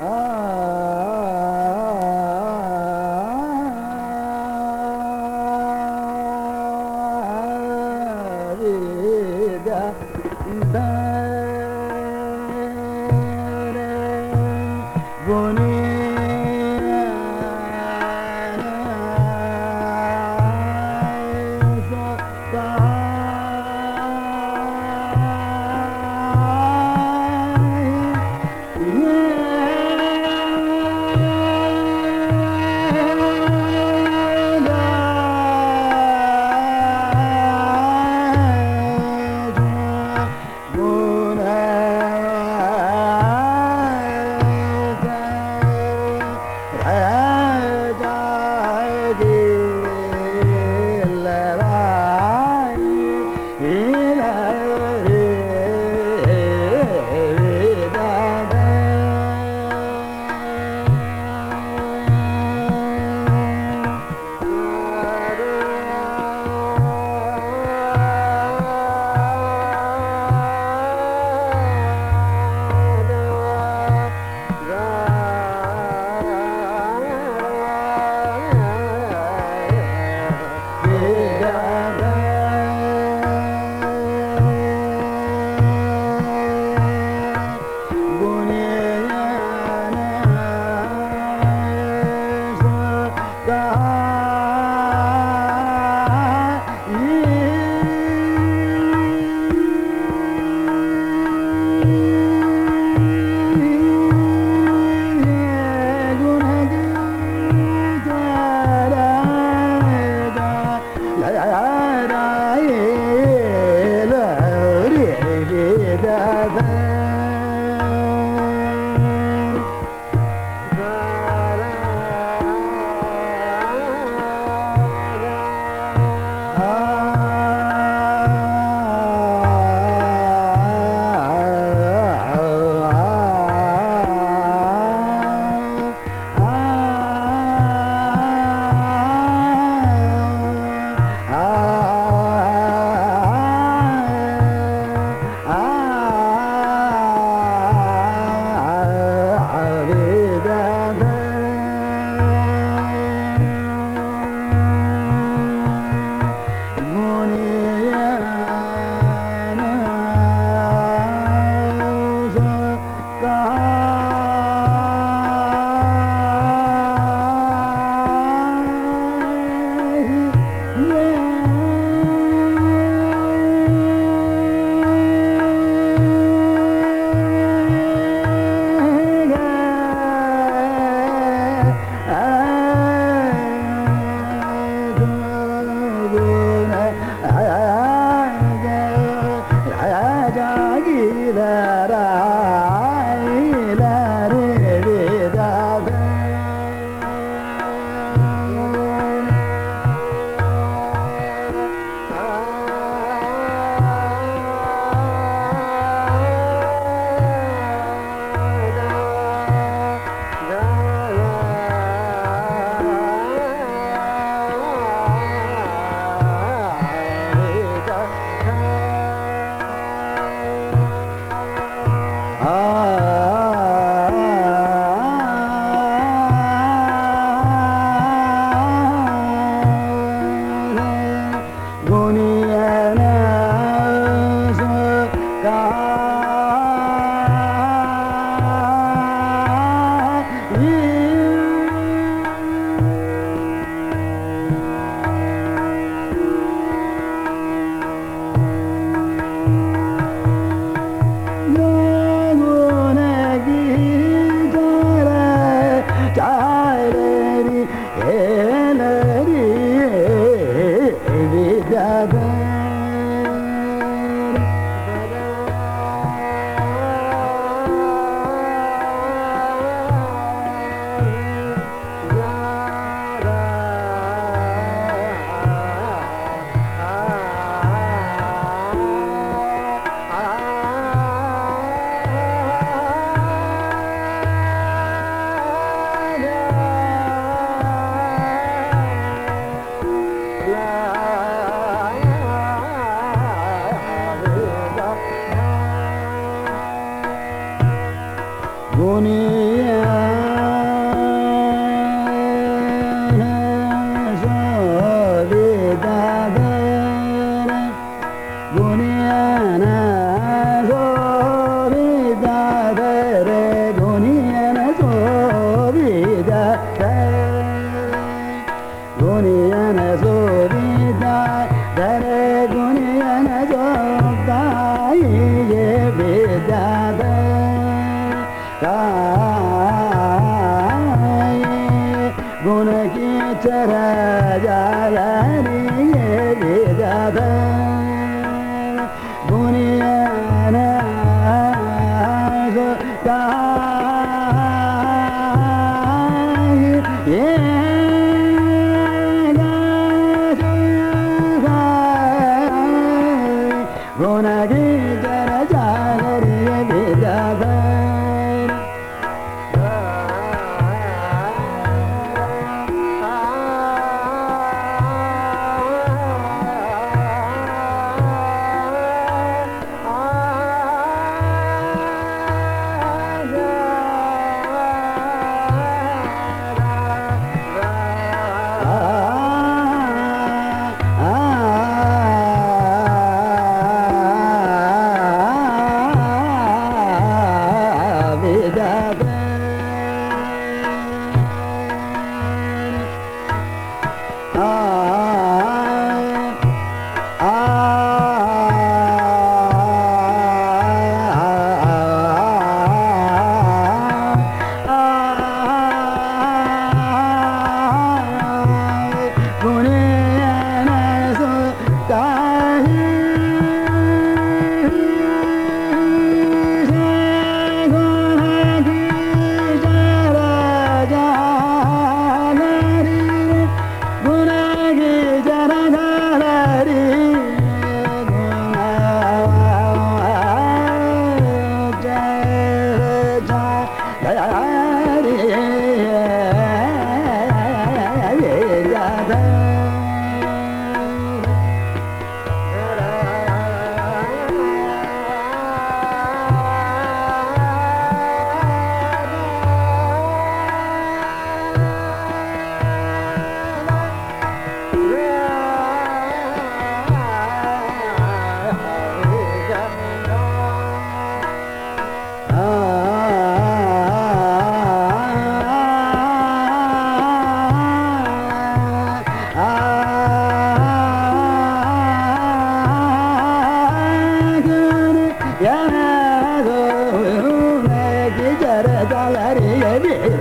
Ah. and as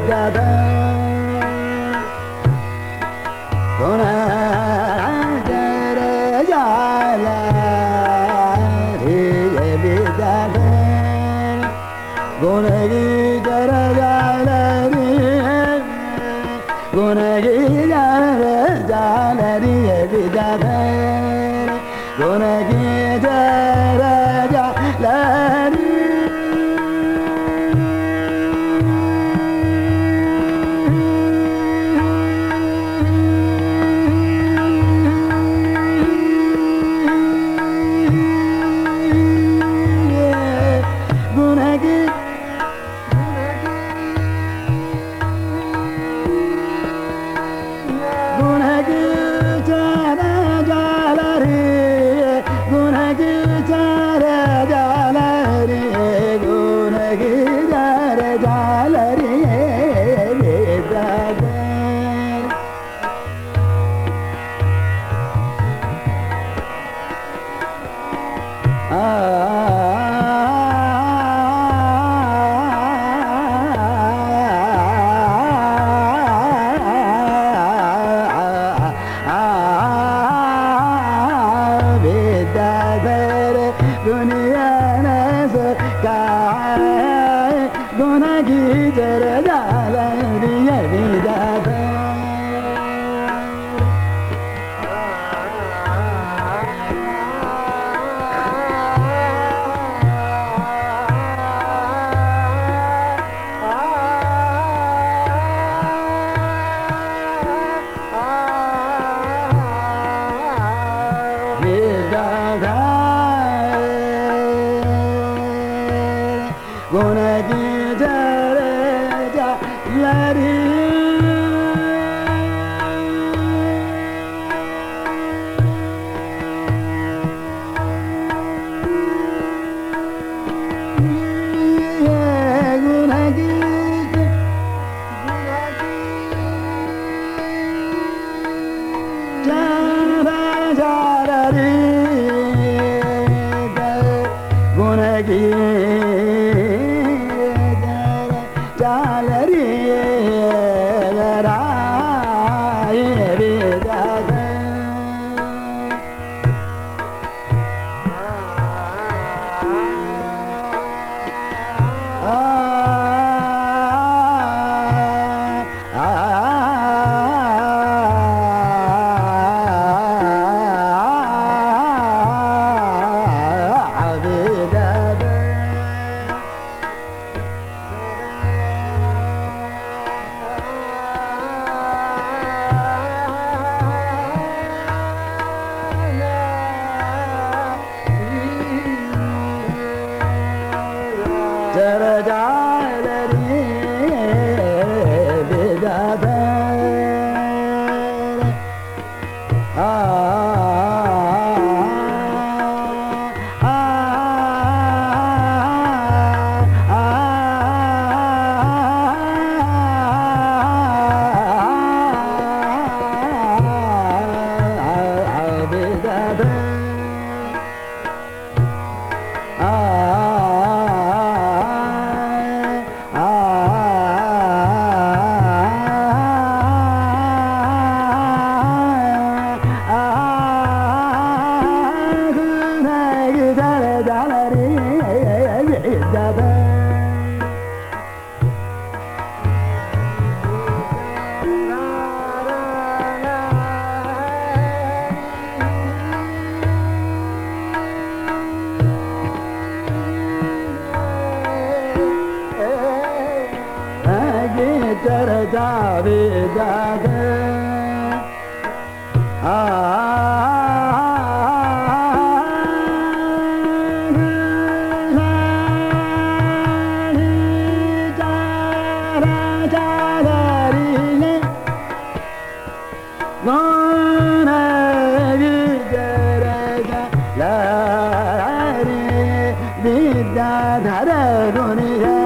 Yeah. दुनिया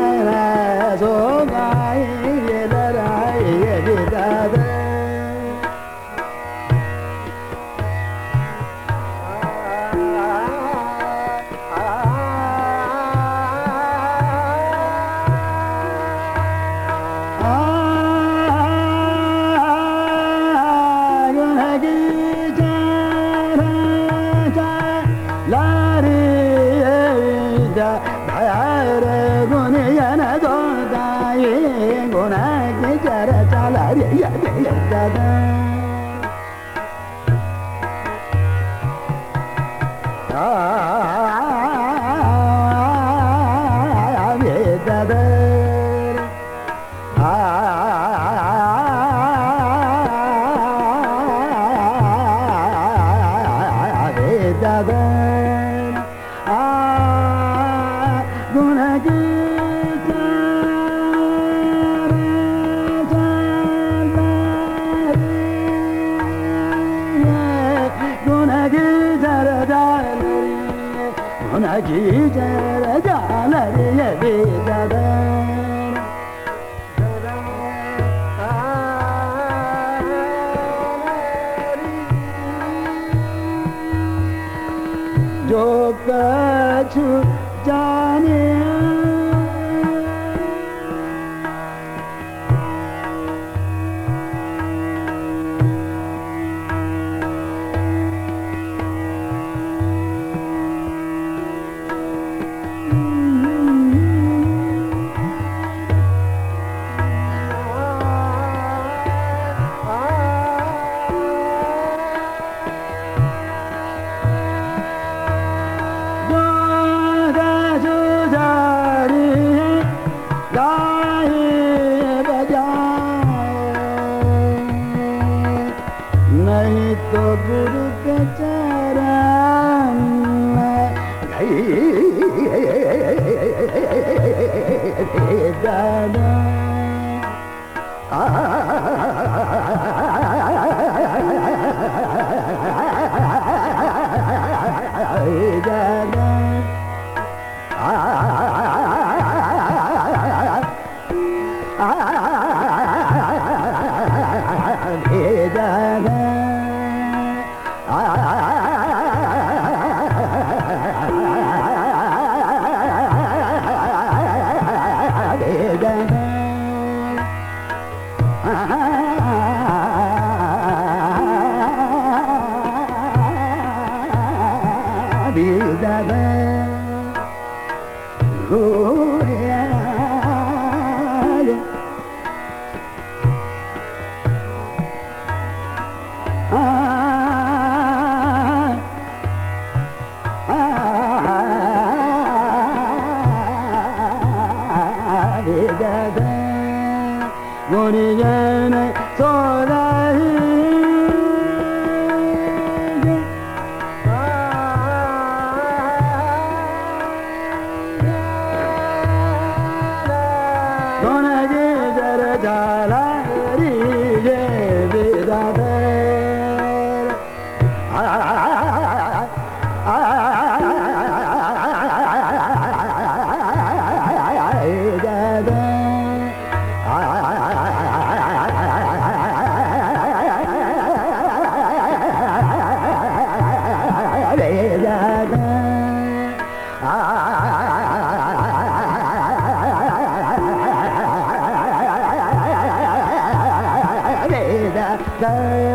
Ah. the two die. तो गुरु के चरण में गई जाना जाना sky